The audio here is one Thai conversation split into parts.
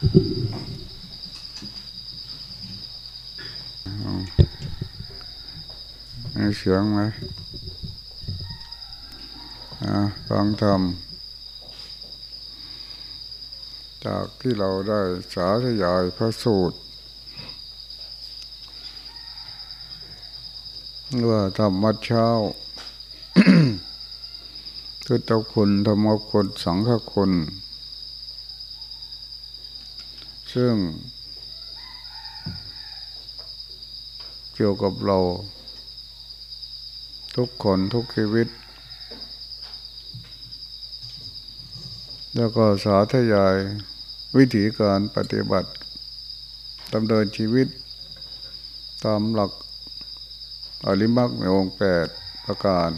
เสียงไหมฟังธรรมจากที่เราได้สาธยายพระสูตรว่าธรรมวัดเช้าคือตคุณธรรมคุณสังฆคุณ ซึ่ง เกี่ยวกับเรา ทุกคนทุกชีวิต แล้วก็สาธยาย วิธีการปฏิบัติดำเนินชีวิต ตามหลักอริมักในองค์แปดประการ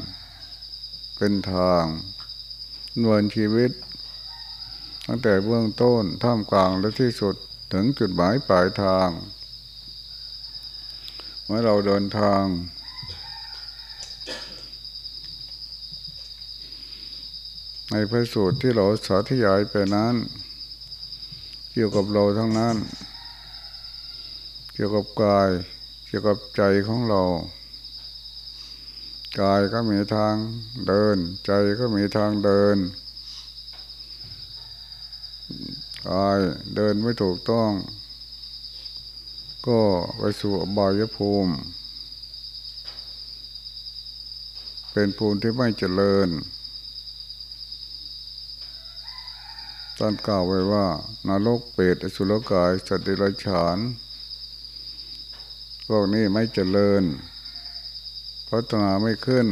เป็นทางนวลชีวิต ตั้งแต่เบื้องต้นท่ามกลางและที่สุดถึงจุดหมายปลายทาง เมื่อเราเดินทาง ในพระสูตรที่เราสาธยายไปนั้น เกี่ยวกับเราทั้งนั้น เกี่ยวกับกาย เกี่ยวกับใจของเรา กายก็มีทางเดิน ใจก็มีทางเดิน กายเดินไม่ถูกต้อง ก็ไปสู่อบายภูมิ เป็นภูมิที่ไม่เจริญตอนกล่าวไว้ว่านรกเปรตอสุรกายสัตว์เดรัจฉานพวกนี้ไม่เจริญ พัฒนาไม่ขึ้น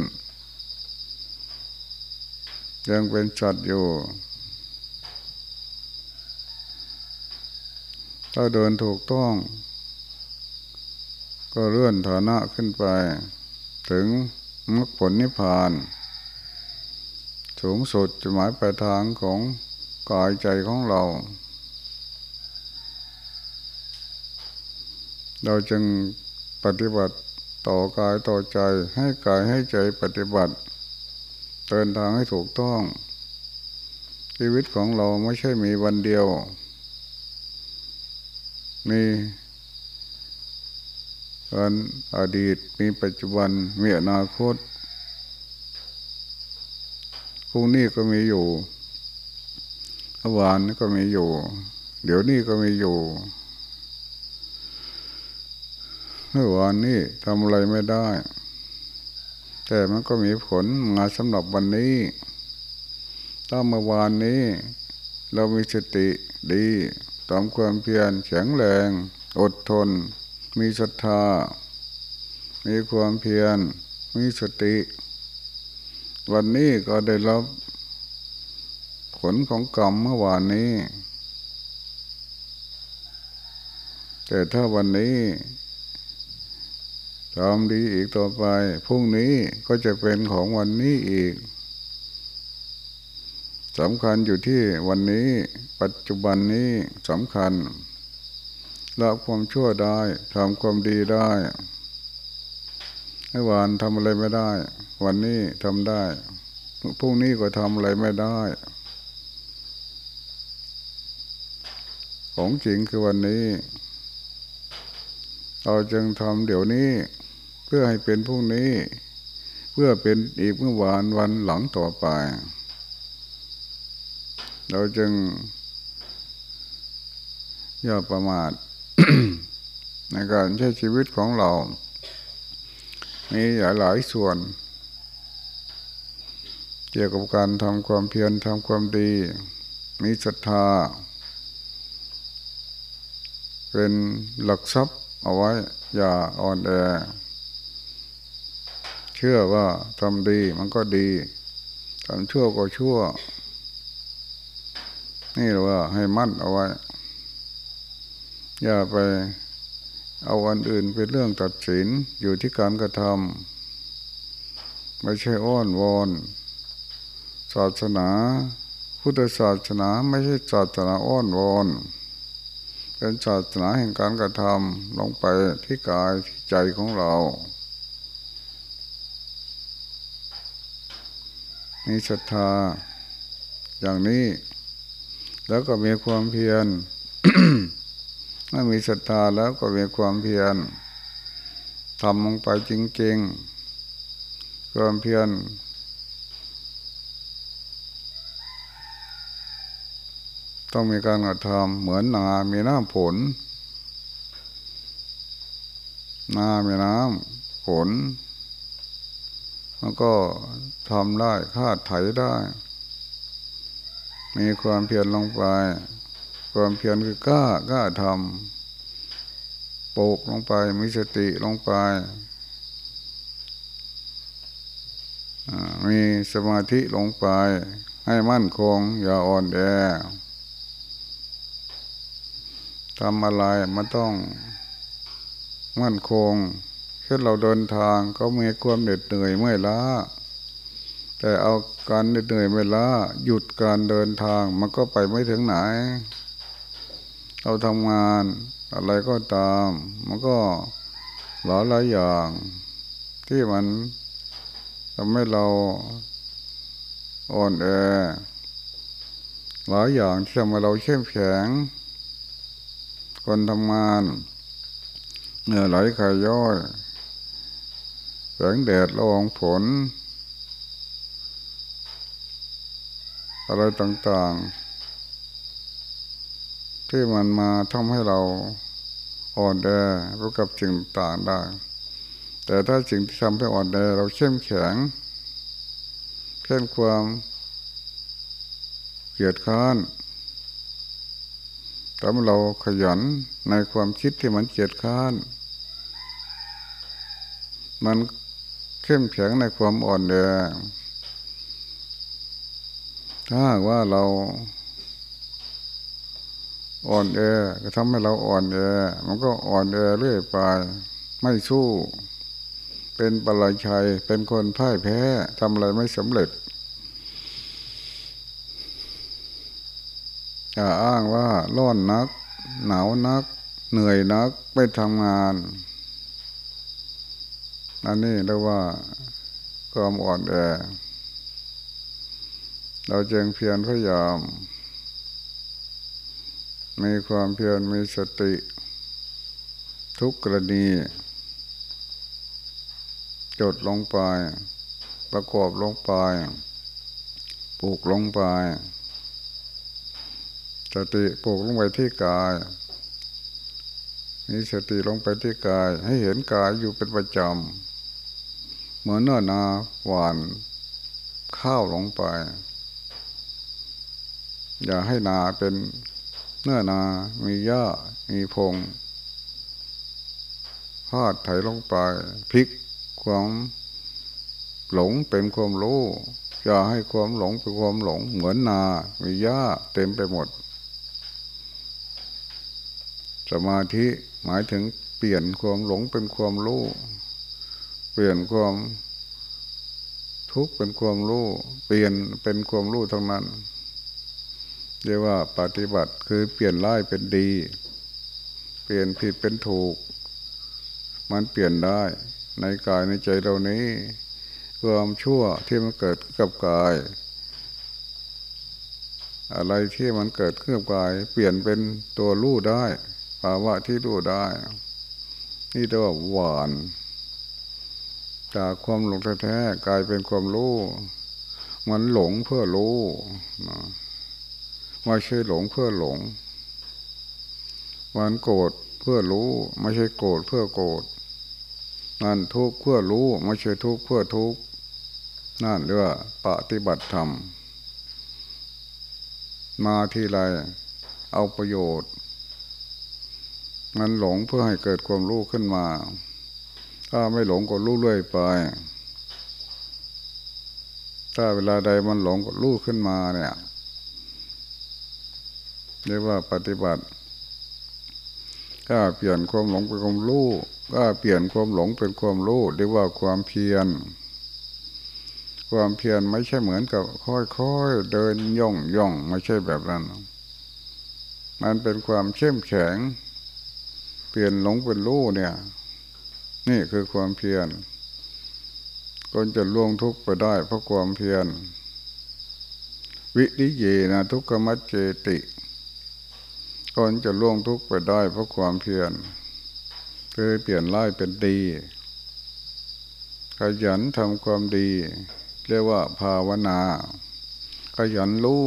ยังเป็นสัตว์อยู่ ถ้าเดินถูกต้อง ก็เลื่อนฐานะขึ้นไป ถึงมรรคผลนิพพาน สูงสุดจุดหมายปลายทางของกายใจของเรา เราจึงปฏิบัติต่อกายต่อใจให้กายให้ใจปฏิบัติเดินทางให้ถูกต้อง ชีวิตของเราไม่ใช่มีวันเดียว มีการอดีตมีปัจจุบันมีอนาคตพรุ่งนี้ก็มีอยู่เมวานก็มีอยู่ เดี๋ยวนี้ก็มีอยู่เมื่อวานนี้ทำอะไรไม่ได้ แต่มันก็มีผลมาสำหรับวันนี้ถ้าเมื่อวานนี้ เรามีสติดี ตามความเพียรแข็งแรง อดทน มีศรัทธา มีความเพียร มีสติ วันนี้ก็ได้รับผลของกรรมเมื่อวานนี้ แต่ถ้าวันนี้ทำดีอีกต่อไป พรุ่งนี้ก็จะเป็นของวันนี้อีก สำคัญอยู่ที่วันนี้ปัจจุบันนี้สำคัญละความชั่วได้ทำความดีได้เมื่อวานทำอะไรไม่ได้ วันนี้ทำได้พรุ่งนี้ก็ทำอะไรไม่ได้ ของจริงคือวันนี้ เราจึงทำเดี๋ยวนี้ เพื่อให้เป็นพรุ่งนี้ เพื่อเป็นอีกเมื่อวานวันหลังต่อไป เราจึงอย่าประมาทในการใช้ชีวิตของเรา มีหลายหลายส่วน เกี่ยวกับการทำความเพียรทำความดี มีศรัทธา เป็นหลักทรัพย์เอาไว้ อย่าอ่อนแอ เชื่อว่าทำดีมันก็ดีทำชั่วก็ชั่ว นี่เราว่าให้มั่นเอาไว้ อย่าไปเอาอันอื่นเป็นเรื่องตัดสินอยู่ที่การกระทำไม่ใช่อ้อนวอนศาสนา พุทธศาสนาไม่ใช่ศาสนาอ้อนวอนเป็นศาสนาแห่งการกระทำลงไปที่กายที่ใจของเรามีศรัทธาอย่างนี้ แล้วก็มีความเพียรเมื่อมีศรัทธาแล้วก็มีความเพียรทำลงไปจริงๆความเพียรต้องมีการกระทำเหมือนนา มีน้ำผล นา มีน้ำผลมันก็ทำได้คาดไถได้ มีความเพียรลงไป ความเพียรคือกล้ากล้าทำปลูกลงไปมีสติลงไปมีสมาธิลงไป ให้มั่นคง อย่าอ่อนแอทำอะไรมันต้องมั่นคงเช่นเราเดินทางก็มีความเหน็ดเหนื่อยเมื่อยล้า แต่เอาการเหนื่อยเมื่อยล้าหยุดการเดินทางมันก็ไปไม่ถึงไหน เราทำงานอะไรก็ตาม มันก็หลายหลายอย่าง ที่มันทำให้เราอ่อนแอหลายอย่างที่ทำให้เราเข้มแข็งคนทำงานเหนื่อไหลขายย่อยแสงแดดละอองผล อะไรต่างๆ ที่มันมาทำให้เราอ่อนแอรู้กับสิ่งต่างได้ แต่ถ้าสิ่งที่ทำให้อ่อนแอเราเข้มแข็งเช่นความเกียดค้านถ้เราขยันในความคิดที่มันเกียดค้าน มันเข้มแข็งในความอ่อนแอ ถ้าว่าเราอ่อนแอก็ทำให้เราอ่อนแอมันก็อ่อนแอเรื่อยไป ไม่สู้ เป็นปลายชัย เป็นคนพ่ายแพ้ทำอะไรไม่สำเร็จอย่าอ้างว่าร้อนนัก หนาวนัก เหนื่อยนักไปทำงานอันนี้เรียกว่าความอ่อนแอ เราจึงเพียรพยายาม มีความเพียรมีสติ ทุกกรณี จดลงไป ประกอบลงไปปลูกลงไปสติปลูกลงไปที่กายมีสติลงไปที่กาย ให้เห็นกายอยู่เป็นประจำเหมือนเนื้อนาหวานข้าวลงไป อย่าให้นาเป็นเนื้อนา มีหญ้า มีพงพาดไถลงไปพลิกความหลงเป็นความรู้อย่าให้ความหลงเป็นความหลง เหมือนนา มีหญ้าเต็มไปหมด สมาธิหมายถึงเปลี่ยนความหลงเป็นความรู้เปลี่ยนความทุกข์เป็นความรู้เปลี่ยนเป็นความรู้ทั้งนั้น เรียกว่าปฏิบัติคือเปลี่ยนร้ายเป็นดี เปลี่ยนผิดเป็นถูก มันเปลี่ยนได้ ในกายในใจเรานี้ความชั่วที่มันเกิดกับกาย อะไรที่มันเกิดขึ้นกับกาย เปลี่ยนเป็นตัวรู้ได้ภาวะที่รู้ได้ นี่เรียกว่าหวาน จากความหลงแท้ๆกลายเป็นความรู้ มันหลงเพื่อรู้นะ ไม่ใช่หลงเพื่อหลง มันโกรธเพื่อรู้ ไม่ใช่โกรธเพื่อโกรธมันทุกข์เพื่อรู้ ไม่ใช่ทุกข์เพื่อทุกข์นั่นเรียกว่าปฏิบัติธรรม มาทีไรเอาประโยชน์ มันหลงเพื่อให้เกิดความรู้ขึ้นมา ถ้าไม่หลงก็รู้เรื่อยไป ถ้าเวลาใดมันหลงก็รู้ขึ้นมาเนี่ย เรียกว่าปฏิบัติก็เปลี่ยนความหลงเป็นความรู้ก็เปลี่ยนความหลงเป็นความรู้เรียกว่าความเพียร ความเพียรไม่ใช่เหมือนกับ ค่อยๆเดินย่องย่องไม่ใช่แบบนั้น มันเป็นความเข้มแข็ง เปลี่ยนหลงเป็นรู้เนี่ย นี่คือความเพียรคนจะล่วงทุกข์ไปได้เพราะความเพียร วิริเยนะทุกขมัจเจติ คนจะล่วงทุกข์ไปได้เพราะความเพียรคือเปลี่ยนร้ายเป็นดี ขยันทำความดี เรียกว่าภาวนา ขยันรู้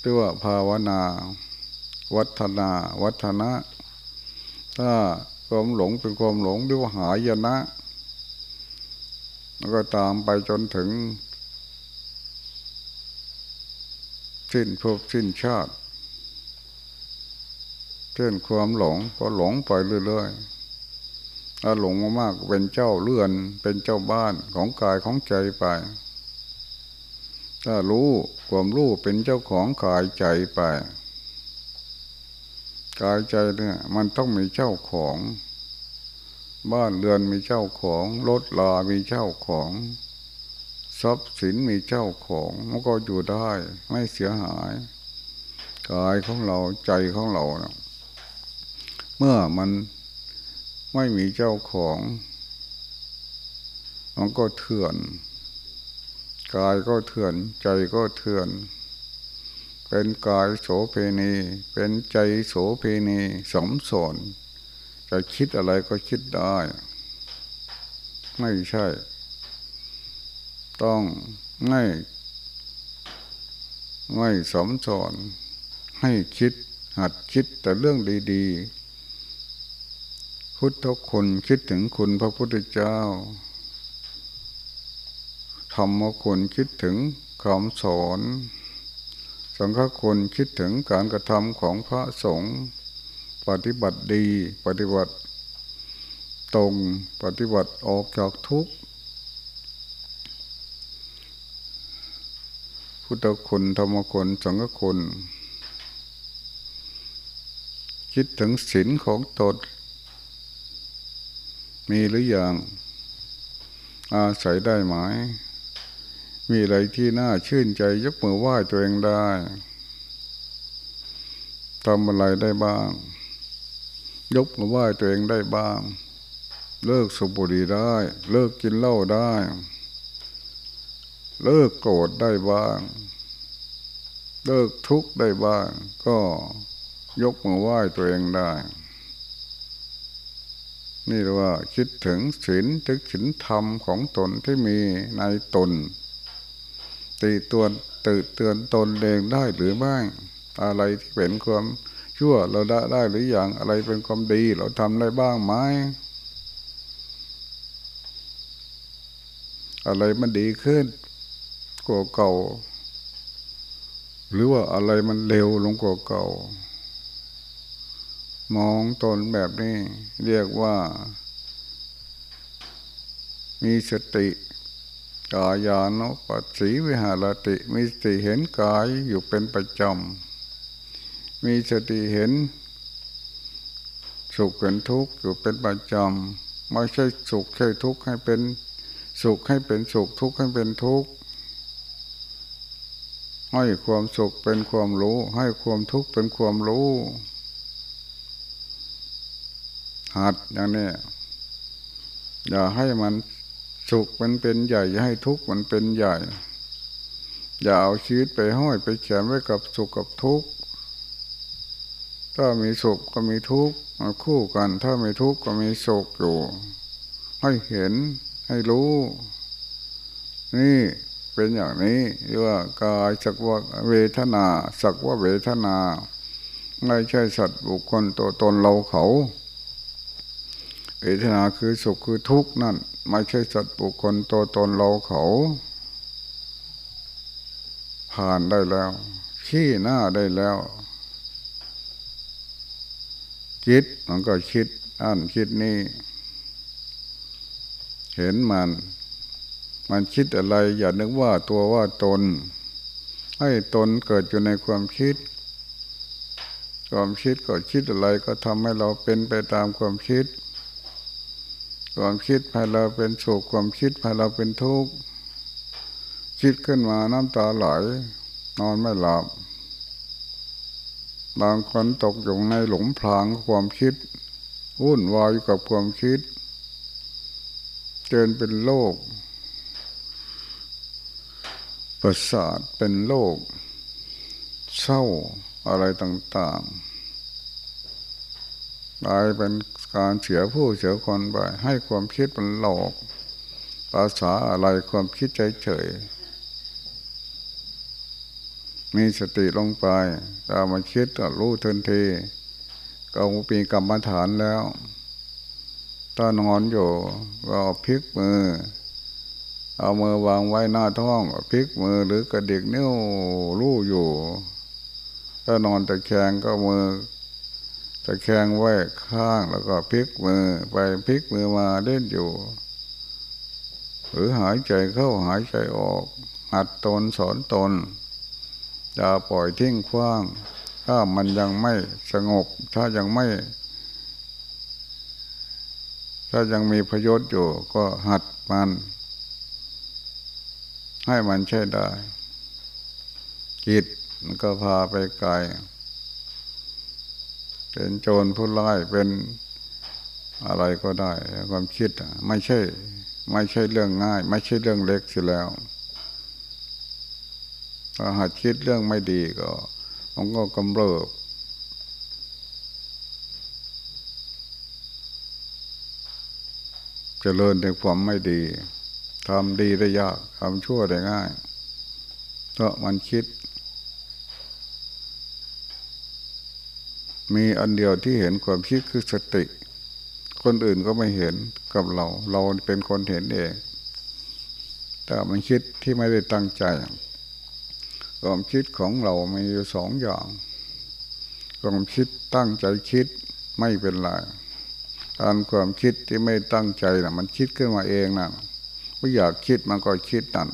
เรียกว่าภาวนา วัฒนา วัฒนะ ถ้าความหลงเป็นความหลงเรียกว่าหายนะแล้วก็ตามไปจนถึงสิ้นภพสิ้นชาติ เช่นความหลงก็หลงไปเรื่อยๆถ้าหลงมากๆเป็นเจ้าเลื่อน เป็นเจ้าบ้านของกายของใจไป ถ้ารู้ความรู้เป็นเจ้าของกายใจไปกายใจเนี่ยมันต้องมีเจ้าของ บ้านเรือนมีเจ้าของรถลามีเจ้าของทรัพย์สินมีเจ้าของมันก็อยู่ได้ไม่เสียหาย กายของเราใจของเรานะ เมื่อมันไม่มีเจ้าของ มันก็เถื่อน กายก็เถื่อน ใจก็เถื่อน เป็นกายโสเพณี เป็นใจโสเพณีสมสนจะคิดอะไรก็คิดได้ ไม่ใช่ ต้องไม่ไม่สมสอนให้คิดหัดคิดแต่เรื่องดี ๆ พุทธคุณคิดถึงคุณพระพุทธเจ้าธรรมคุณคิดถึงคำสอน สังฆคุณคิดถึงการกระทำของพระสงฆ์ปฏิบัติดี ปฏิบัติตรงปฏิบัติออกจากทุกข์พุทธคุณธรรมคุณสังฆคุณคิดถึงศีลของตน มีหรืออยังอาศัยได้ไหม มีอะไรที่น่าชื่นใจยกมือไหว้ตัวเองได้ทำอะไรได้บ้าง ยกมือไหว้ตัวเองได้บ้าง เลิกสุบุรีได้ เลิกกินเหล้าได้ เลิกโกรธได้บ้าง เลิกทุกข์ได้บ้าง ก็ยกมือไหว้ตัวเองได้ นี่เรียกว่าคิดถึงศีลถึงศีลธรรมของตนที่มีในตนตีตัวตื่นเตือนตนเองได้หรือไม่อะไรที่เป็นความชั่วเราได้ได้หรืออย่างอะไรเป็นความดีเราทำได้บ้างไหมอะไรมันดีขึ้นกว่าเก่า หรือว่าอะไรมันเร็วลงกว่าเก่า มองตนแบบนี้ เรียกว่า มีสติกายานุปัสสีวิหารติ มีสติเห็นกายอยู่เป็นประจำ มีสติเห็น สุขเห็นทุกข์อยู่เป็นประจำ ไม่ใช่สุขใช่ทุกข์ให้เป็นสุขให้เป็นสุขทุกข์ให้เป็นทุกข์ให้ความสุขเป็นความรู้ ให้ความทุกข์เป็นความรู้ หัดอย่างนี้อย่าให้มันสุขมันเป็นใหญ่ อย่าให้ทุกข์มันเป็นใหญ่ อย่าเอาชีวิตไปห้อยไปเขียนไว้กับสุขกับทุกข์ถ้ามีสุขก็มีทุกข์มาคู่กัน ถ้ามีทุกข์ก็มีสุขอยู่ ให้เห็นให้รู้ นี่เป็นอย่างนี้เรียกว่ากายสักว่าเวทนา สักว่าเวทนา ไม่ใช่สัตว์บุคคลตัวตนเราเขา เวทนาคือสุขคือทุกข์นั่นไม่ใช่สัตว์บุคคลตัวตนเราเขา ผ่านได้แล้ว ขี้หน้าได้แล้วคิดมันก็คิดอ่านคิดนี่เห็นมัน มันคิดอะไร อย่านึกว่าตัวว่าตน ให้ตนเกิดอยู่ในความคิด ความคิดก็คิดอะไรก็ทำให้เราเป็นไปตามความคิด ความคิดพาเราเป็นโศกความคิดพาเราเป็นทุกข์คิดขึ้นมาน้ำตาไหลนอนไม่หลับบางคนตกอยู่ในหลงพรางความคิดวุ่นวายกับความคิดเจนเป็นโลกประสาทเป็นโลกเศร้าอะไรต่างๆกลายเป็น การเสียผู้เสียคนไปให้ความคิดมันหลอก ภาษาอะไรความคิดใจเฉย มีสติลงไปตามาคิดก็รู้ทันทีก็มีกรรมฐานแล้วถ้านอนอยู่ก็พลิกมือ เอามือวางไว้หน้าท้องพลิกมือหรือกระดิกนิ้วรู้อยู่ ถ้านอนตะแคงก็มือ ตะแคงไว้ข้างแล้วก็พลิกมือไปพลิกมือมาเล่นอยู่ หรือหายใจเข้าหายใจออก หัดตนสอนตนอย่าปล่อยทิ้งคว้าง ถ้ามันยังไม่สงบ ถ้ายังไม่ ถ้ายังมีประโยชน์อยู่ ก็หัดมัน ให้มันใช้ได้จิตมันก็พาไปไกล เป็นโจรผู้ร้ายเป็นอะไรก็ได้ ความคิดไม่ใช่ ไม่ใช่เรื่องง่าย ไม่ใช่เรื่องเล็กสิแล้วถ้าหัดคิดเรื่องไม่ดีก็มันก็กำเริบเจริญในความไม่ดีทำดีได้ยากทำชั่วได้ง่าย เพราะมันคิด มีอันเดียวที่เห็นความคิดคือสติ คนอื่นก็ไม่เห็นกับเรา เราเป็นคนเห็นเองแต่มันคิดที่ไม่ได้ตั้งใจ ความคิดของเรา มีอยู่สองอย่าง ความคิดตั้งใจคิดไม่เป็นไรการความคิดที่ไม่ตั้งใจนะมันคิดขึ้นมาเองน่ะไม่อยากคิดมันก็คิดนั่น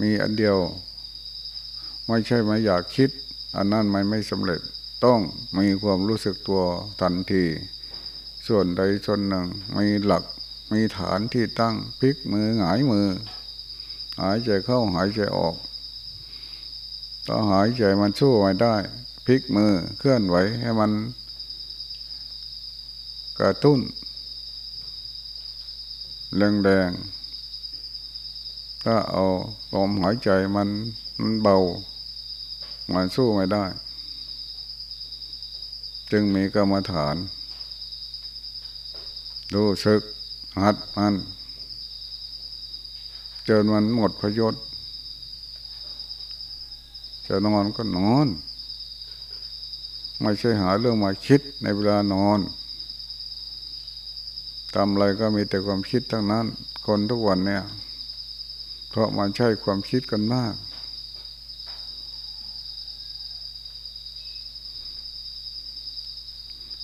มีอันเดียว ไม่ใช่ไม่อยากคิด อันนั้นมันไม่สำเร็จ ต้องมีความรู้สึกตัวทันที ส่วนใดส่วนหนึ่งมีหลักมีฐานที่ตั้งพลิกมือหงายมือ หายใจเข้าหายใจออกถ้าหายใจมันสู้ไม่ได้พลิกมือเคลื่อนไหวให้มันกระตุ้นแรงแดงถ้าเอาลมหายใจมันมันเบา มันสู้ไม่ได้ จึงมีกรรมฐานดูสึกหัดมันเจอมันหมดพยศจะนอนก็นอน ไม่ใช่หาเรื่องมาคิดในเวลานอนทำอะไรก็มีแต่ความคิดทั้งนั้น คนทุกวันเนี่ย เพราะมันใช่ความคิดกันมาก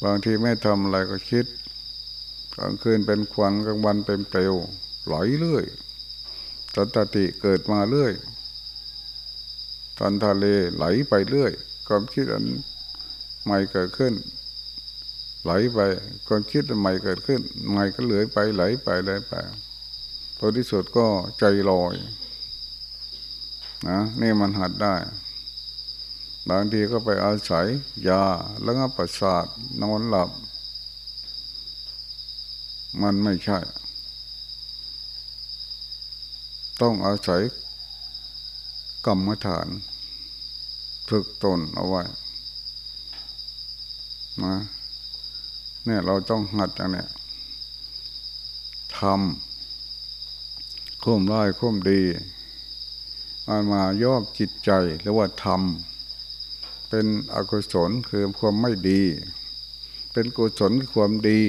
บางทีไม่ทำอะไรก็คิดกลางคืนเป็นควันกลางวันเป็นเปลวไหลเรื่อยตันตติเกิดมาเรื่อยตันทะเลไหลไปเรื่อยความคิดอันใหม่เกิดขึ้น ไหลไปความคิดอันใหม่เกิดขึ้น ใหม่ก็เหลือไปไหลไปไหลไปพอที่สุดก็ใจลอยนะนี่มันหัดได้ บางทีก็ไปอาศัยยาแล้วก็ประสาทนอนหลับ มันไม่ใช่ ต้องอาศัยกรรมฐาน ฝึกตนเอาไว้นะเนี่ยเราต้องหัดอย่างเนี้ยทำคุ้มร้ายคุ้มดีมันมาย่อจิตใจหรือว่าทำ เป็นอกุศลคือความไม่ดี เป็นกุศลคือความดี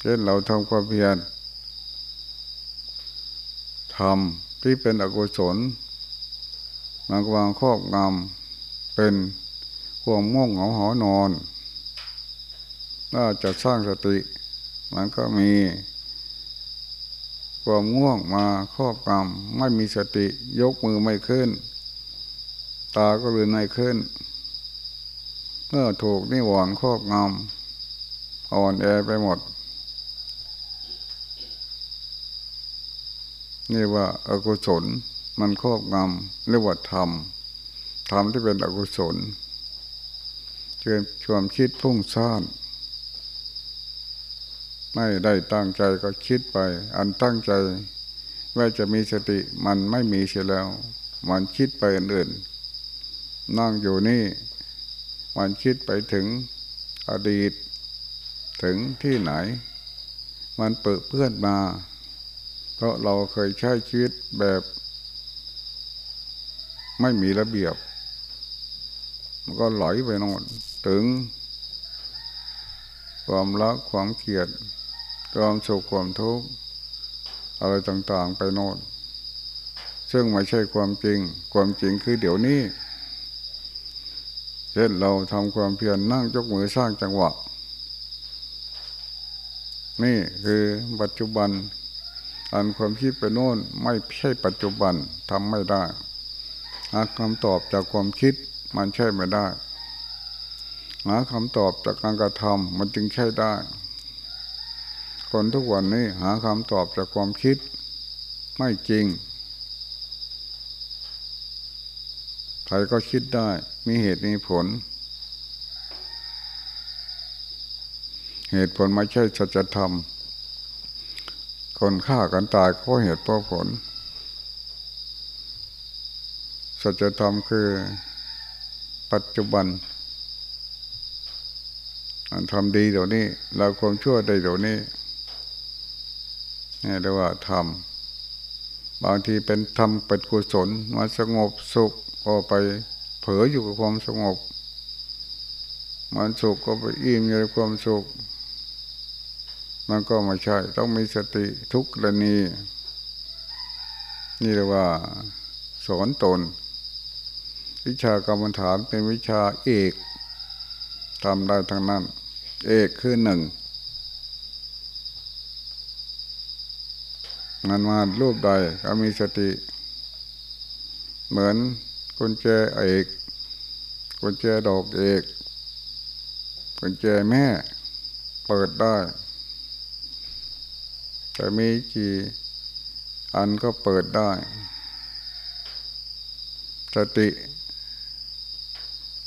เช่นเราทำความเพียรทำที่เป็นอกุศลมันวางครอบงำเป็นความง่วงเหงาหอนอนถ้าจะสร้างสติ มันก็มีความง่วงมาครอบงำไม่มีสติยกมือไม่ขึ้น ตาก็เลยไม่ขึ้น เมื่อถูกนิวรณ์ครอบงำอ่อนแอไปหมด นี่ว่าอากุศลมันครอบงำเรียกว่าธรรมธรรมที่เป็นอกุศลเชิญชวนคิดพุ่งซ่านไม่ได้ตั้งใจก็คิดไป อันตั้งใจว่าจะมีสติมันไม่มีเสียแล้ว มันคิดไปอื่นนั่ นั่งอยู่นี่ มันคิดไปถึงอดีต ถึงที่ไหน มันเปิดเพื่อนมา เพราะเราเคยใช้ชีวิตแบบ ไม่มีระเบียบ มันก็ไหลไปโน่นถึง ความรักความเกลียดความสุขความทุกข์อะไรต่างๆไปโน่นซึ่งไม่ใช่ความจริง ความจริงคือเดี๋ยวนี้ เช่นเราทำความเพียรนั่งยกมือสร้างจังหวะ นี่คือปัจจุบัน อันความคิดไปโน่นไม่ใช่ปัจจุบันทำไม่ได้หาคำตอบจากความคิดมันใช่ไม่ได้หาคำตอบจากการกระทำมันจึงใช่ได้ คนทุกวันนี้หาคำตอบจากความคิด ไม่จริง ใครก็คิดได้ มีเหตุมีผล เหตุผลไม่ใช่สัจธรรม คนฆ่ากันตายเพราะเหตุเพราะผล สัจธรรมคือปัจจุบันอันทำดีเดี๋ยวนี้เราความชั่วได้เดี๋ยวนี้นี่เรียกว่าทำบางทีเป็นธรรมเป็นกุศลมาสงบสุข ก็ไปเผลออยู่กับความสงบ มันสุขก็ไปอิ่มอยู่ในความสุข มันก็ไม่ใช่ ต้องมีสติทุกกรณี นี่เรียกว่า สอนตน วิชากรรมฐานเป็นวิชาเอกทำได้ทั้งนั้น เอกคือหนึ่งมันมารูปใดก็มีสติ เหมือน กุญแจเอกกุญแจดอกเอกกุญแจแม่เปิดได้แต่มีกี่อันก็เปิดได้สติ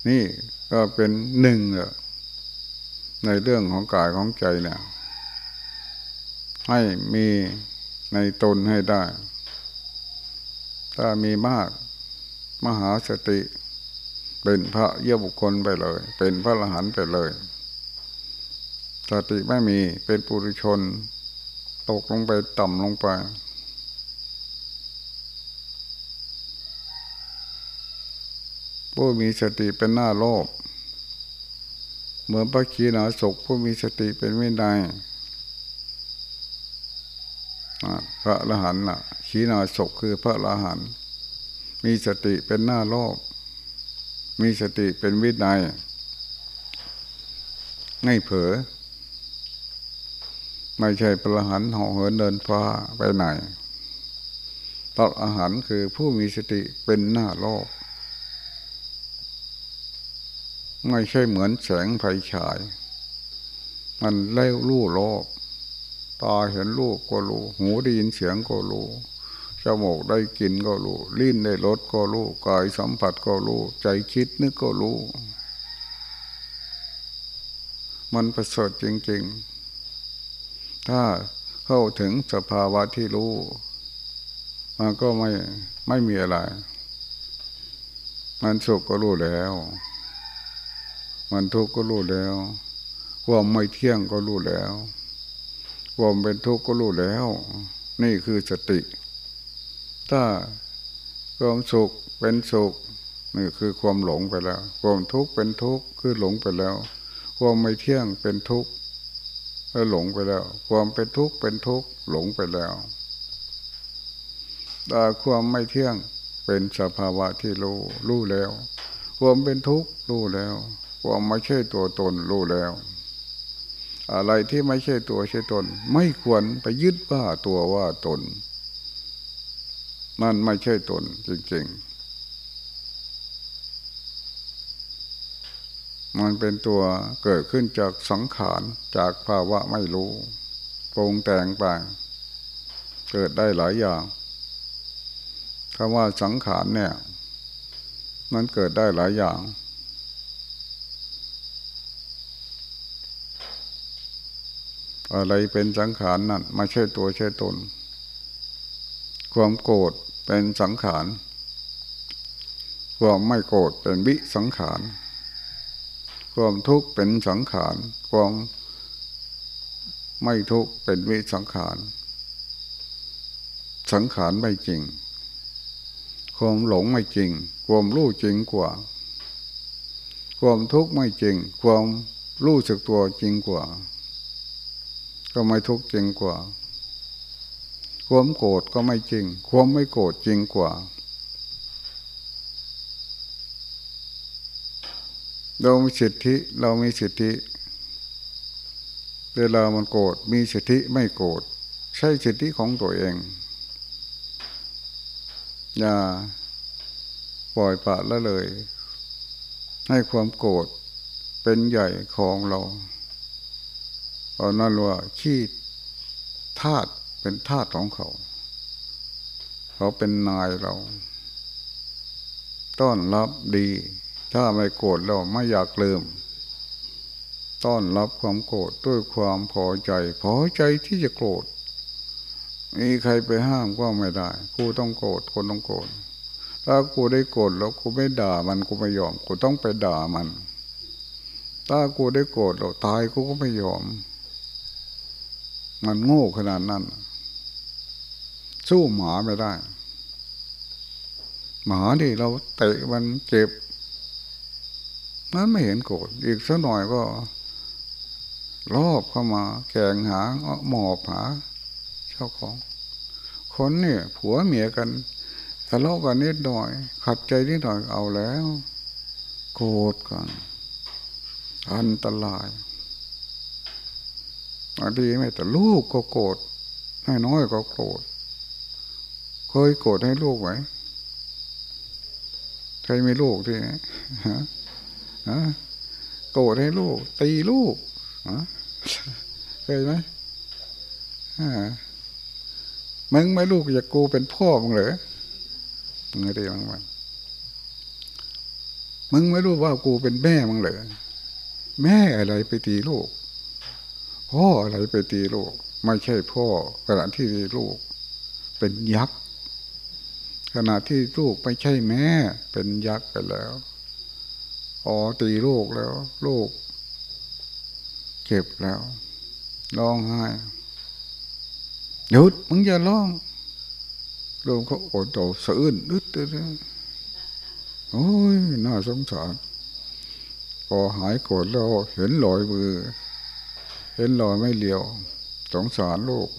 นี่ก็เป็นหนึ่งในเรื่องของกายของใจเนี่ยให้มีในตนให้ได้ ถ้ามีมาก มหาสติ เป็นพระเยี่ยบุคคลไปเลย เป็นพระอรหันต์ไปเลย สติไม่มีเป็นปุถุชน ตกลงไปต่ำลงไป ผู้มีสติเป็นหน้าโลกเหมือนพระขีณาสกผู้มีสติเป็นวินัยพระอรหันต์ล่ะขีณาสกคือพระอรหันต์ มีสติเป็นหน้าโลกมีสติเป็นวินัยง่ายเผลอไม่ใช่พระหันห่อเหินเดินฟ้าไปไหนพระอรหันต์คือผู้มีสติเป็นหน้าโลกไม่ใช่เหมือนแสงไฟฉาย มันเล่รู้โลกตาเห็นรูปก็รู้ หูได้ยินเสียงก็รู้ จมูกได้กินก็รู้ลิ้นได้รสก็รู้กายสัมผัสก็รู้ใจคิดนึกก็รู้ มันประเสริฐจริง ๆ ถ้าเข้าถึงสภาวะที่รู้ มันก็ไม่ไม่มีอะไร มันสุขก็รู้แล้ว มันทุกข์ก็รู้แล้วความไม่เที่ยงก็รู้แล้วความเป็นทุกข์ก็รู้แล้ว นี่คือสติ ถ้าความสุขเป็นสุขนี่คือความหลงไปแล้ว ความทุกข์เป็นทุกข์คือหลงไปแล้ว ความไม่เที่ยงเป็นทุกข์ก็หลงไปแล้ว ความเป็นทุกข์เป็นทุกข์หลงไปแล้วแต่ความไม่เที่ยงเป็นสภาวะที่รู้รู้แล้ว ความเป็นทุกข์รู้แล้ว ความไม่ใช่ตัวตนรู้แล้ว อะไรที่ไม่ใช่ตัวใช่ตน ไม่ควรไปยึดว่าตัวว่าตน มันไม่ใช่ตนจริงๆ มันเป็นตัวเกิดขึ้นจากสังขารจากภาวะไม่รู้ปรุงแต่งไปเกิดได้หลายอย่างคำว่าสังขารเนี่ย มันเกิดได้หลายอย่างอะไรเป็นสังขารนั่นไม่ใช่ตัวใช่ตน ความโกรธ เป็นสังขารความไม่โกรธเป็นวิสังขารความทุกข์เป็นสังขารความไม่ทุกข์เป็นวิสังขาร สังขารไม่จริง ความหลงไม่จริง ความรู้จริงกว่า ความทุกข์ไม่จริง ความรู้สึกตัวจริงกว่า ก็ไม่ทุกข์จริงกว่า ความโกรธก็ไม่จริง ความไม่โกรธจริงกว่า เรามีสิทธิ เรามีสิทธิ เวลามันโกรธมีสิทธิไม่โกรธใช่สิทธิของตัวเอง อย่าปล่อยปละละเลย ให้ความโกรธเป็นใหญ่ของเราเอานั่นว่าขี้ทาต เป็นทาตของเขา เขาเป็นนายเรา ต้อนรับดี ถ้าไม่โกรธเราไม่อยากลืม ต้อนรับความโกรธด้วยความพอใจ พอใจที่จะโกรธมีใครไปห้ามก็ไม่ได้ กูต้องโกรธคนต้องโกรธถ้ากูได้โกรธแล้วกูไม่ด่ามันกูไม่ยอม กูต้องไปด่ามัน ถ้ากูได้โกรธแล้วตายกูก็ไม่ยอม มันโง่ขนาดนั้น สู้หมาไม่ได้ หมาที่เราเตะมันเจ็บ มันไม่เห็นโกรธอีกสักหน่อยก็รอบเข้ามา แข่งหาหมอบหาเจ้าของ คนเนี่ยผัวเมียกันทะเลาะกันนิดหน่อย ขัดใจนิดหน่อยเอาแล้ว โกรธกัน อันตรายบางทีไม่แต่ลูกก็โกรธให้น้อยก็โกรธ เคยโกรธให้ลูกไหมใครมีลูกที่ฮะโกรธให้ลูก ตีลูกเคยไหมมึงไม่ลูกอยากกูเป็นพ่อมึงเหรอมึงได้บ้างมันมึงไม่รู้ว่ากูเป็นแม่มึงเหรอแม่อะไรไปตีลูก พ่ออะไรไปตีลูก ไม่ใช่พ่อขณะที่ตีลูก เป็นยักษ์ ขณะที่ลูกไม่ใช่แม่ เป็นยักษ์ไปแล้วอ๋อตีลูกแล้ว ลูก เจ็บแล้วร้องไห้หยุดมึงอย่าร้องลูกเขาโอดโตสะอื้นอึดเลยโอ้ยน่าสงสารพอหายโกรธแล้วเห็นรอยมือ เห็นรอยไม่เลียว สงสารลูก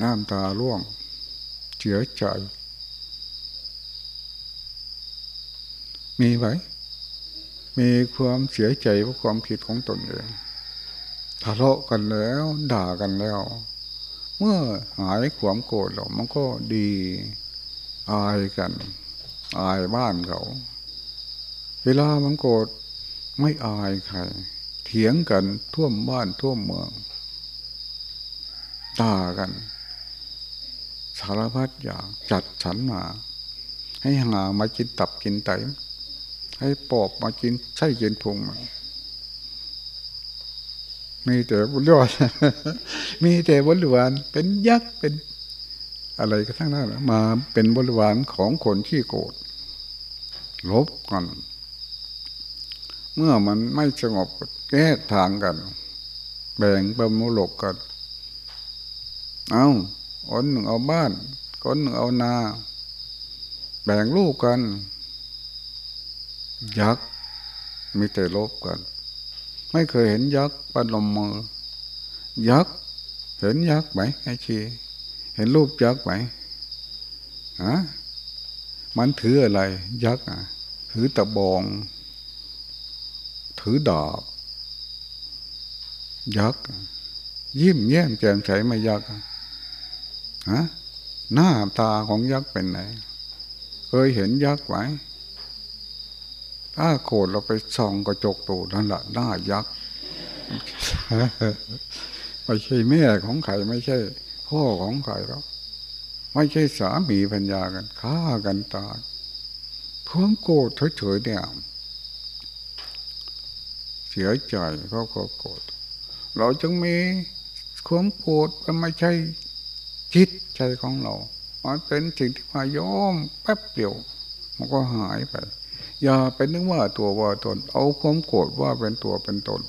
น้ำตาร่วง เสียใจ มีไหม มีความเสียใจเพราะความผิดของตนเองทะเลาะกันแล้ว ด่ากันแล้ว เมื่อหายความโกรธแล้วมันก็ดีอายกัน อายบ้านเขา เวลามันโกรธไม่อายใคร เถียงกันท่วมบ้านท่วมเมืองด่ากัน สารพัดอย่างจัดฉันมา ให้หามากินตับกินไต ให้ปอบมากินใช่กินพุงมีแต่บุญยอดมีแต่บริวารเป็นยักษ์เป็นอะไรก็ทั้งนั้นมาเป็นบริวารของคนขี้โกรธลบกัน เมื่อมันไม่สงบแก้ทางกัน แบ่งบำมุลกกัน เอา คนหนึ่งเอาบ้าน คนหนึ่งเอานา แบ่งลูกกัน ยักษ์มีแต่ลบกัน ไม่เคยเห็นยักษ์ปนมมือ ยักษ์เห็นยักษ์ไหมไอชีเห็นรูปยักษ์ไหมฮะมันถืออะไร ยักษ์อะถือตะบอง ถือดาบยักษ์ยิ้มแย้มแจ่มใสไม่ยักษ์ ฮะหน้าตาของยักษ์เป็นไหนเคยเห็นยักษ์ไหมถ้าโกรธเราไปส่องกระจกตูนั่นแหละหน้ายักษ์ไม่ใช่แม่ของใครไม่ใช่ พ่อของใครแล้วไม่ใช่สามีพัญญากันฆ่ากันตายความโกรธเฉยๆเนี่ยเสียใจเพราะความโกรธเราจึงมีความโกรธมันไม่ใช่ จิตใจของเรา มันเป็นสิ่งที่มาย้อมแป๊บเดียว มันก็หายไป อย่าไปนึกว่าตัวว่าตน เอาความโกรธว่าเป็นตัวเป็นตน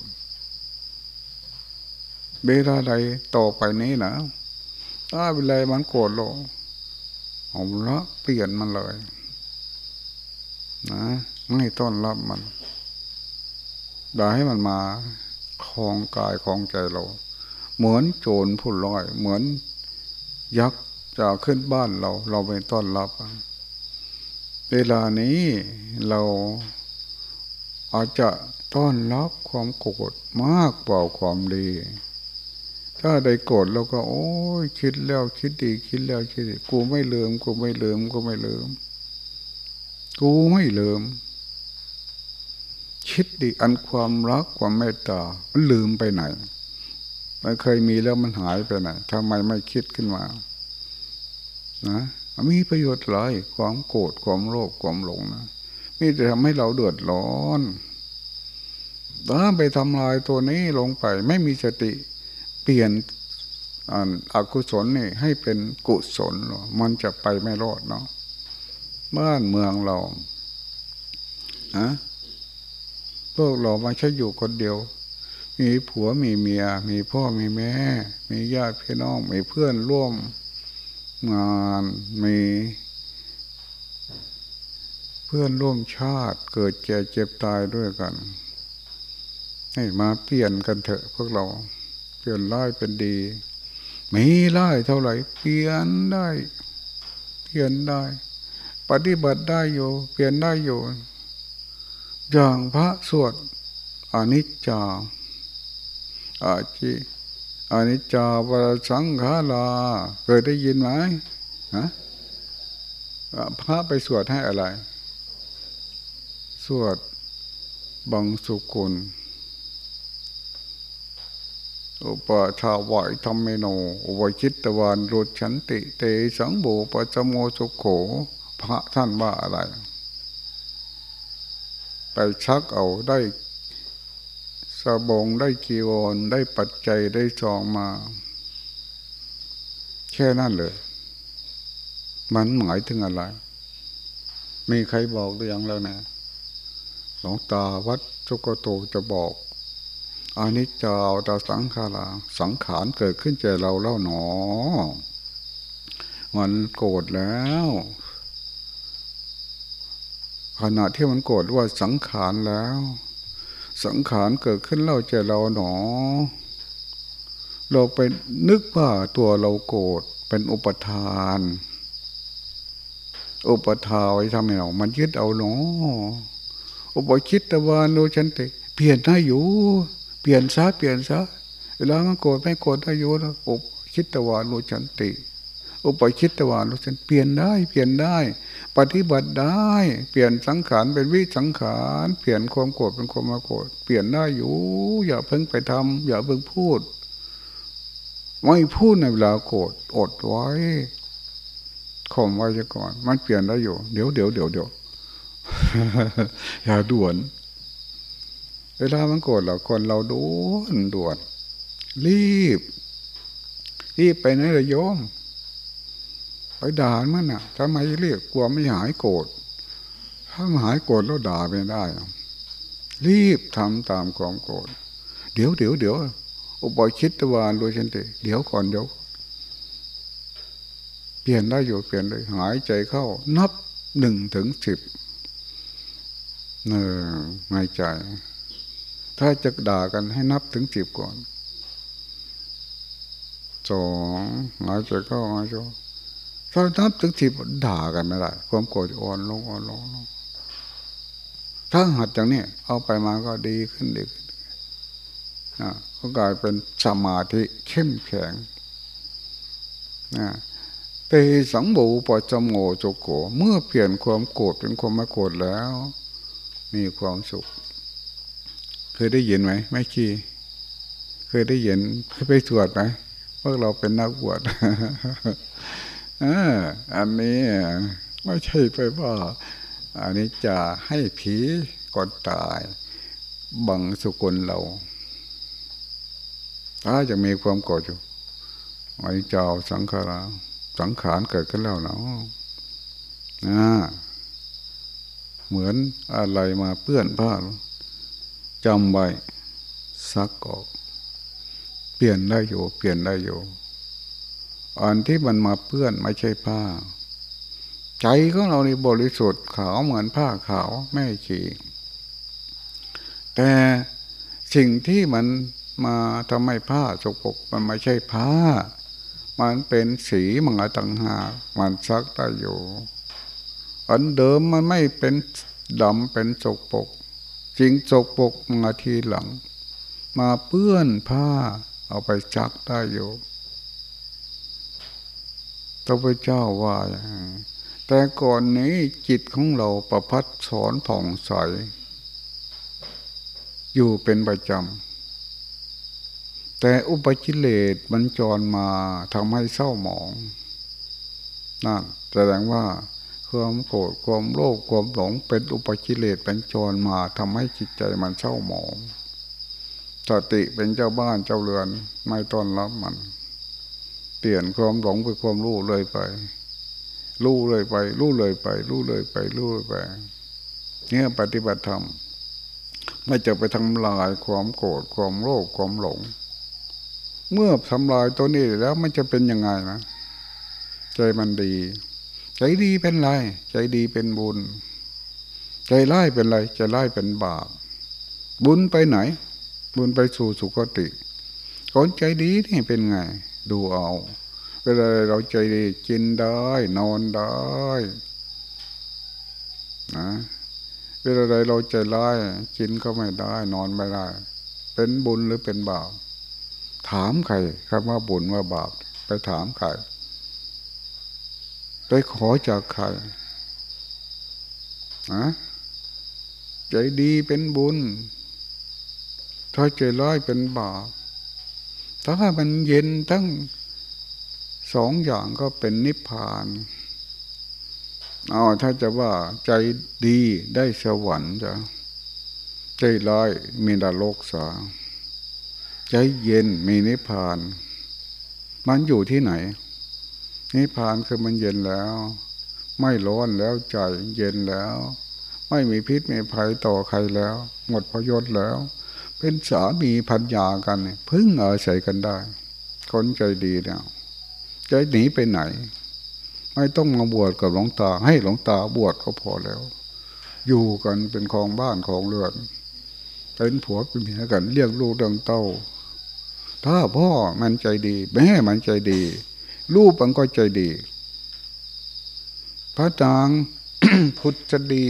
เวลาใดต่อไปนี้นะถ้าเวลามันโกรธลงเอาละเปลี่ยนมันเลย นะไม่ต้อนรับมันด่าให้มันมาคลองกายคลองใจเรา เหมือนโจรผู้ลอย เหมือน ยักษ์จะขึ้นบ้านเรา เราไปต้อนรับ เวลานี้เราอาจจะต้อนรับความโกรธมากกว่าความดี ถ้าได้โกรธเราก็ โอ้ยคิดแล้วคิดดีคิดแล้วคิดดีกูไม่ลืมกูไม่ลืมกูไม่ลืม กูไม่ลืม คิดดีอันความรักความเมตตามันลืมไปไหน มันเคยมีแล้วมันหายไปไหนทำไมไม่คิดขึ้นมา นะมีประโยชน์หลายความโกรธความโลภความหลงนะมีแต่ทำให้เราเดือดร้อนถ้าไปทำลายตัวนี้ลงไป ไม่มีสติ เปลี่ยนอกุศลนี่ ให้เป็นกุศลมันจะไปไม่รอดเนาะบ้านเมืองเราอะพวกเราม่ใช่อยู่คนเดียว มีผัวมีเมีย มีพ่อมีแม่ มีญาติพี่น้อง มีเพื่อนร่วมงานมีเพื่อนร่วมชาติเกิดแก่เจ็บตายด้วยกัน ให้มาเปลี่ยนกันเถอะพวกเรา เปลี่ยนร้ายเป็นดี มีร้ายเท่าไหร่เปลี่ยนได้ เปลี่ยนได้ ปฏิบัติได้อยู่ เปลี่ยนได้อยู่อย่างพระสวดอนิจจา อาจิอนิจจาปรสังขาราเคยได้ยินไหมฮะพระไปสวดให้อะไร สวดบังสุกุล อุปชาวายธรรมเมโน อุปชิตตวานรุชันติ เตสังโบปจโมสุขโข พระท่านว่าอะไร ไปชักเอาได้ สบงได้กีวรได้ปัจจัยได้จองมา แค่นั้นเลย มันหมายถึงอะไร มีใครบอกหรือยังแล้วนะหลวงตาวัดจุกโตจะบอกอานิจจาตาสังขาราสังขารเกิดขึ้นใจเราแล้วหนอ มันโกรธแล้วขณะที่มันโกรธว่าสังขารแล้ว สังขารเกิดขึ้นเล่าใจเราหนอ เราไปนึกว่าตัวเราโกรธเป็นอุปทาน อุปทาไว้ทำให้เรา มันยึดเอาหนอ อุปคิดตะวันโนชันติเปลี่ยนได้อยู่ เปลี่ยนซะเปลี่ยนซะเวลามันโกรธไม่โกรธได้อยู่แล้วอุปคิดตะวันโนชันติ อุปคิดตะวันโนชันเปลี่ยนได้ เปลี่ยนได้ ปฏิบัติได้ เปลี่ยนสังขารเป็นวิสังขาร เปลี่ยนความโกรธเป็นความมาโกรธเปลี่ยนได้อยู่ อย่าเพิ่งไปทำอย่าเพิ่งพูด ไม่พูดในเวลาโกรธอดไว้ข่มไว้ก่อน มันเปลี่ยนได้อยู่ เดี๋ยวเดี๋ยวเดี๋ยวเดี๋ยวอย่าด่วน เวลามันโกรธเราคนเราด่วนด่วน รีบ รีบไปไหนเลยโยม ไปด่ามันน่ะทำไมเรียกกลัวไม่หายโกรธถ้าหายโกรธแล้วด่าไม่ได้ รีบทำตามความโกรธเดี๋ยวเดี๋ยวเดี๋ยวอุปคิดตวานโดยเช่นเดีเดี๋ยวก่อนเดี๋ยวเปลี่ยนได้อยู่เปลี่ยนเลยหายใจเข้า นับหนึ่งถึงสิบเนอหายใจ ถ้าจะด่ากันให้นับถึงสิบก่อนสองหายใจเข้าหายใจ ถ้านับถึงสิบด่ากันไม่ได้ความโกรธอ่อนลงอ่อนลงถ้าหัดอย่างนี้เอาไปมาก็ดีขึ้นดีขึ้นนะก็กลายเป็นสมาธิเข้มแข็งนะเตสังบูปจมโงโจโกเมื่อเปลี่ยนความโกรธเป็นความไม่โกรธแล้ว มีความสุข เคยได้ยินไหมไม่ขี้เคยได้ยินเคยไปสวดไหมพวกเราเป็นนักบวช อันนี้ไม่ใช่ไปว่าอันนี้จะให้ผีก่อนตาย บังสุกลเราถ้าจะมีความโกรธอยู่ไอ้เจ้าสังขาราสังขารเกิดขึ้นแล้วเนาะนะเหมือนอะไรมาเปื้อนผ้าจำไว้ซักออก เปลี่ยนได้อยู่ เปลี่ยนได้อยู่ อันที่มันมาเปื้อนไม่ใช่ผ้า ใจของเรานี่บริสุทธิ์ขาวเหมือนผ้าขาวไม่ขีแต่สิ่งที่มันมาทำให้ผ้าสกปรกมันไม่ใช่ผ้า มันเป็นสีมันต่างหากมันซักได้อยู่ อันเดิมมันไม่เป็นดำเป็นสกปรกจริงสกปรกมาทีหลัง มาเปื้อนผ้าเอาไปซักได้อยู่ พระพุทธเจ้าว่า แต่ก่อนนี้จิตของเราประพัดสอนผ่องใส อยู่เป็นประจำ แต่อุปจิเลตมันจรมาทำให้เศร้าหมองนั่นแสดงว่าความโกรธความโลภความหลงเป็นอุปจิเลตเป็นจรมาทำให้จิตใจมันเศร้าหมองสติเป็นเจ้าบ้านเจ้าเรือนไม่ต้อนรับมัน เปลี่ยนความหลงเป็นความรู้เลยไป รู้เลยไป รู้เลยไป รู้เลยไป รู้เลยไป เนี่ยปฏิบัติธรรมไม่จะไปทำลายความโกรธความโลภความหลง เมื่อทำลายตัวนี้แล้วมันจะเป็นยังไงนะ ใจมันดี ใจดีเป็นไร ใจดีเป็นบุญ ใจร้ายเป็นไร ใจร้ายเป็นบาป บุญไปไหน บุญไปสู่สุคติคนใจดีนี่เป็นไง ดูเอา เวลาเราใจดีกินได้ นอนได้นะเวลาใดเราใจร้ายกินก็ไม่ได้ นอนไม่ได้ เป็นบุญหรือเป็นบาปถามใครครับว่าบุญว่าบาป ไปถามใครไปขอจากใครนะใจดีเป็นบุญถ้าใจร้ายเป็นบาป ถ้ามันเย็นทั้งสองอย่างก็เป็นนิพพานอ๋อถ้าจะว่าใจดีได้สวรรค์จ้ะใจร้ายมีดาโลกสาใจเย็นมีนิพพาน มันอยู่ที่ไหน นิพพานคือมันเย็นแล้ว ไม่ร้อนแล้วใจเย็นแล้ว ไม่มีพิษมีภัยต่อใครแล้ว หมดพยศแล้ว เป็นสามีพันยากันพึ่งอาศัยกันได้ คนใจดีเนี่ยใจหนีไปไหน ไม่ต้องมาบวชกับหลวงตา ให้หลวงตาบวชก็พอแล้ว อยู่กันเป็นของบ้านของเรือนเป็นผัวเป็นเมียกันเลี้ยงลูกดังเต้า ถ้าพ่อมันใจดี แม่มันใจดี ลูกมันก็ใจดี พระจางพุทธดี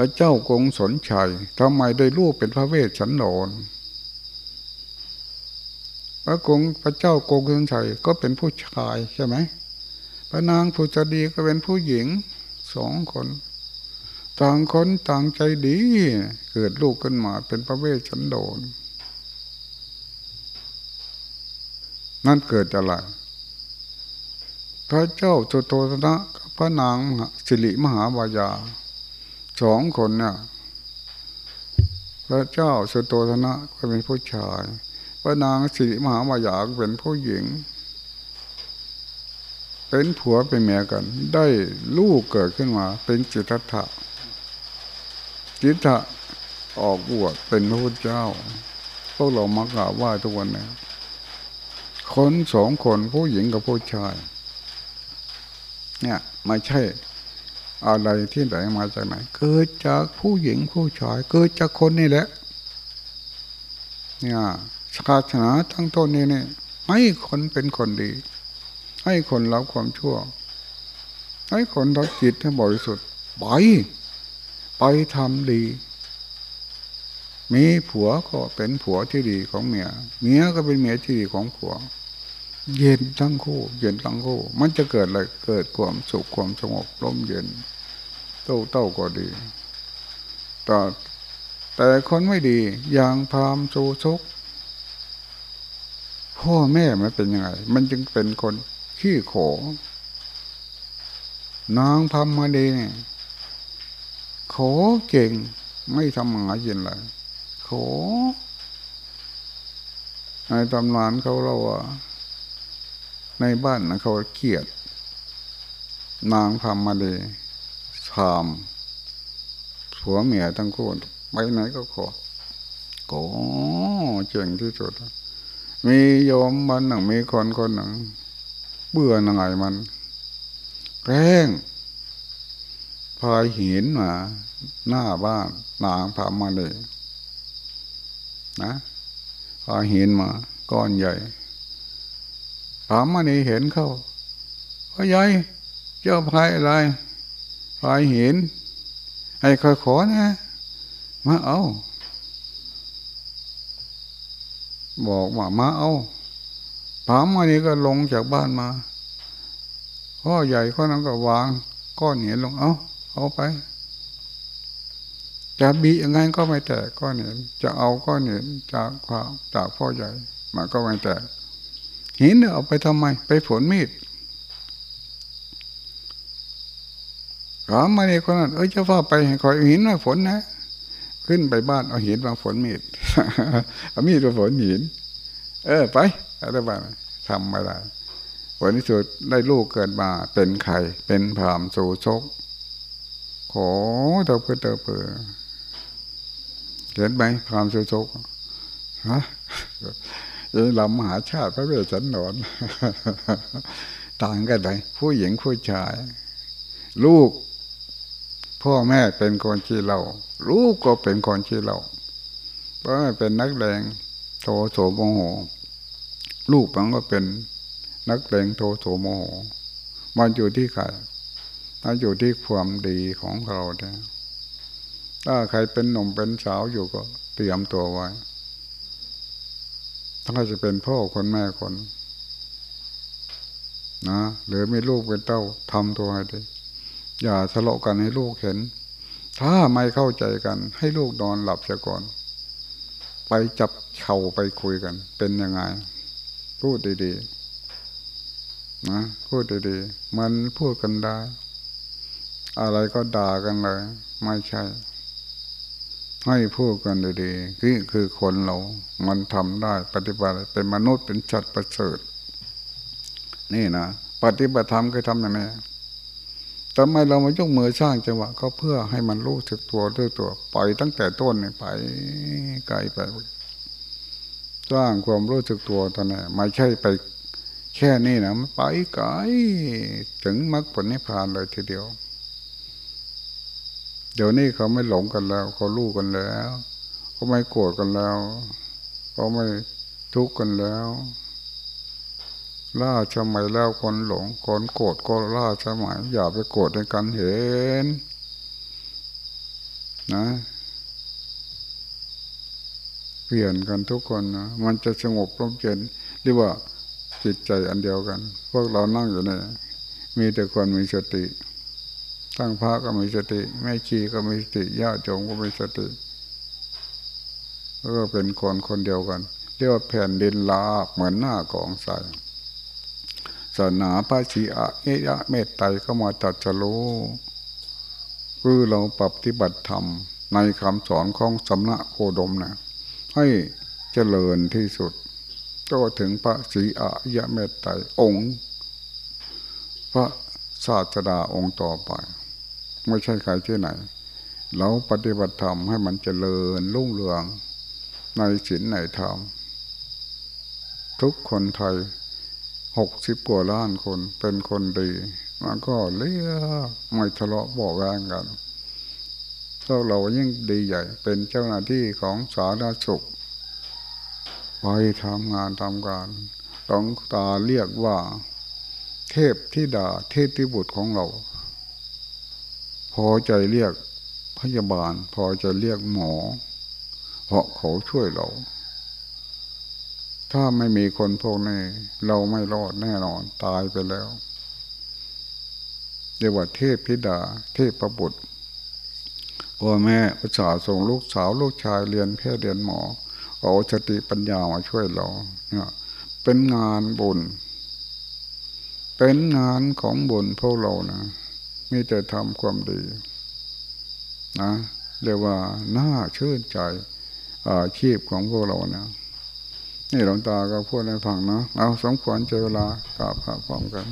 ระเจ้ากงสนชัยทำไมได้ลูกเป็นพระเวสสันดรพระกงพระเจ้ากงสนชัยก็เป็นผู้ชายใช่ไหมพระนางผู้จดีก็เป็นผู้หญิงสองคน ต่างคนต่างใจดี เกิดลูกขึ้นมาเป็นพระเวสสันดรนั่นเกิดอะไร พระเจ้าโตโตนะพระนางสิริมหาวายา สองคนเนี่ยพระเจ้าสุโตธนะก็เป็นผู้ชาย พระนางสิริมหามายาเป็นผู้หญิง เป็นผัวเป็นเมียกัน ได้ลูกเกิดขึ้นมา เป็นจิตตะจิตตะออกบวชเป็นพระพุทธเจ้าพวกเรามักกราบไหว้ทุกวันนี้คนสองคนผู้หญิงกับผู้ชาย เนี่ยไม่ใช่ อะไรที่ไหนมาจากไหน เกิดจากผู้หญิงผู้ชาย เกิดจากคนนี่แหละ เนี่ยศาสนาทั้งต้นนี้เนี่ยให้คนเป็นคนดี ให้คนรับความชั่ว ให้คนรับจิตให้บริสุทธิ์ไปไปทำดี มีผัวก็เป็นผัวที่ดีของเมีย เมียก็เป็นเมียที่ดีของผัว เย็นทั้งคู่ เย็นทั้งคู่ มันจะเกิดอะไรเกิดความสุขความสงบร่มเย็นเต้าเต้าก็ดีแต่แต่คนไม่ดีอย่างพามโซชกพ่อแม่มันเป็นยังไง มันจึงเป็นคนขี้โขนางพามมาดีโขเก่งไม่ทำหาเย็นเลยโขในตำนานเขาเราว่า ในบ้านนะเขาเกลียด นางพามาดีพามผัวเมียทั้งคู่ไปไหนก็ขอโอ้เจ๋งที่สุด มีโยมมันหนึ่งมีคนคนหนึ่ง เบื่อหน่ายมัน แกล้งพายหินมา หน้าบ้านนางพามาเลย นะพายหินมา ก้อนใหญ่ พามานี่เห็นเขาพ่อใหญ่เจ้าพายอะไรพายหินให้คอยขอนะ มาเอา บอกว่ามาเอาพามานี่ก็ลงจากบ้านมาพ่อใหญ่คนนั้นก็วาง ก้อนหินลงเอาเอาไป จะบียังไงก็ไม่แตกก้อนหินจะเอาก้อนหินจากความจากพ่อใหญ่มันก็ไม่แตก หินเอาไปทำไม ไปฝนมีดถามมาเนี่ยคนนั้นเอ้ยจะว่าไปคอยหินมาฝนนะ ขึ้นไปบ้านเอาหินมาฝนมีดเอามีดมาฝนหิน เออไปอะไรบ้างทำม่ได้วันที่สุดได้ลูกเกิดมาเป็นไข่เป็นผามสูชกขอเตอเพื่อเตอเพื่อเห็นไหมผามสูชกฮะ ยังลำมหาชาติพระเวสสันดรต่างกันไหนผู้หญิงผู้ชาย ลูก พ่อแม่เป็นคนขี้เหล้าลูกก็เป็นคนขี้เหล้าเพราะเป็นนักแรงโทโสโมโห ลูกมันก็เป็นนักเลงโทโสโมโห มันอยู่ที่ใครมันอยู่ที่ความดีของเราเนี่ยถ้าใครเป็นหนุ่มเป็นสาวอยู่ก็เตรียมตัวไว้ ถ้าจะเป็นพ่อคนแม่คนนะหรือมีลูกเป็นเต้าทำตัวให้ดีอย่าทะเลาะกันให้ลูกเห็น ถ้าไม่เข้าใจกัน ให้ลูกนอนหลับเสียก่อน ไปจับเข่าไปคุยกัน เป็นยังไง พูดดีๆนะพูดดีๆ มันพูดกันได้ อะไรก็ด่ากันเลย ไม่ใช่ ให้พูดกันดีๆคือคือคนเรา มันทำได้ปฏิบัติเป็นมนุษย์เป็นชัดประเสริฐ นี่นะปฏิบัติธรรมคือทำอย่างนี้ทำไมเรามายกมือสร้างจังหวะก็เพื่อให้มันรู้สึกตัวด้วยตัว ปล่อยตั้งแต่ต้นนี่ไปไกลไป สร้างความรู้สึกตัวตอนนี้ไม่ใช่ไปแค่นี้นะมันไปไกลถึงมรรคผลนิพพานเลยทีเดียว เดี๋ยวนี้เขาไม่หลงกันแล้ว เขารู้กันแล้วเขาไม่โกรธกันแล้วเขาไม่ทุกข์กันแล้ว ล่าสมัยแล้วคนหลงคนโกรธก็ล่าสมัยอย่าไปโกรธในการเห็น นะเปลี่ยนกันทุกคนนะมันจะสงบร่มเย็นเรียกว่าจิตใจอันเดียวกัน พวกเรานั่งอยู่เนี่ยมีแต่คนมีสติ ตั้งพระก็มีสติ แม่ชีก็มีสติญาติโยมก็มีสติก็เป็นคนคนเดียวกัน เรียกว่าแผ่นดินลาบเหมือนหน้ากองใสศาสนาพระชีอะเอะะเมตไตรก็มาตัดจะรู้คือเราปฏิบัติธรรม ในคำสอนของสำนักโคดมนะให้เจริญที่สุดก็ถึงพระศรีอะยะเมตไตรองค์ พระศาสดาองค์ต่อไป ไม่ใช่ใครที่ไหน เราปฏิบัติธรรมให้มันเจริญรุ่งเรือง ในศีลในธรรม ทุกคนไทยหกสิบกว่าล้านคนเป็นคนดีมันก็เลี้ยไม่ทะเลาะบอกแวงกันถ้าเรายิ่งดีใหญ่ เป็นเจ้าหน้าที่ของสาธารณสุขไปทำงานทำการต้องตาเรียกว่า เทพที่ด่าเทพที่บุตรของเรา พอใจเรียกพยาบาล พอใจเรียกหมอ เพราะเขาช่วยเรา ถ้าไม่มีคนพวกนี้เราไม่รอดแน่นอนตายไปแล้วเรียกว่าเทพพิดา เทพประบุตรพ่อแม่อุตส่าห์ส่งลูกสาวลูกชายเรียนแพทย์เรียนหมอเอาสติปัญญามาช่วยเราเนี่ยเป็นงานบุญ เป็นงานของบุญพวกเรานะ มีแต่ทำความดีนะเรียกว่าน่าชื่นใจอาชีพของพวกเรานะนี่หลวงตาก็พูดให้ฟังเนาะเอาสมควรเจเวลากราบพระพร้อมกัน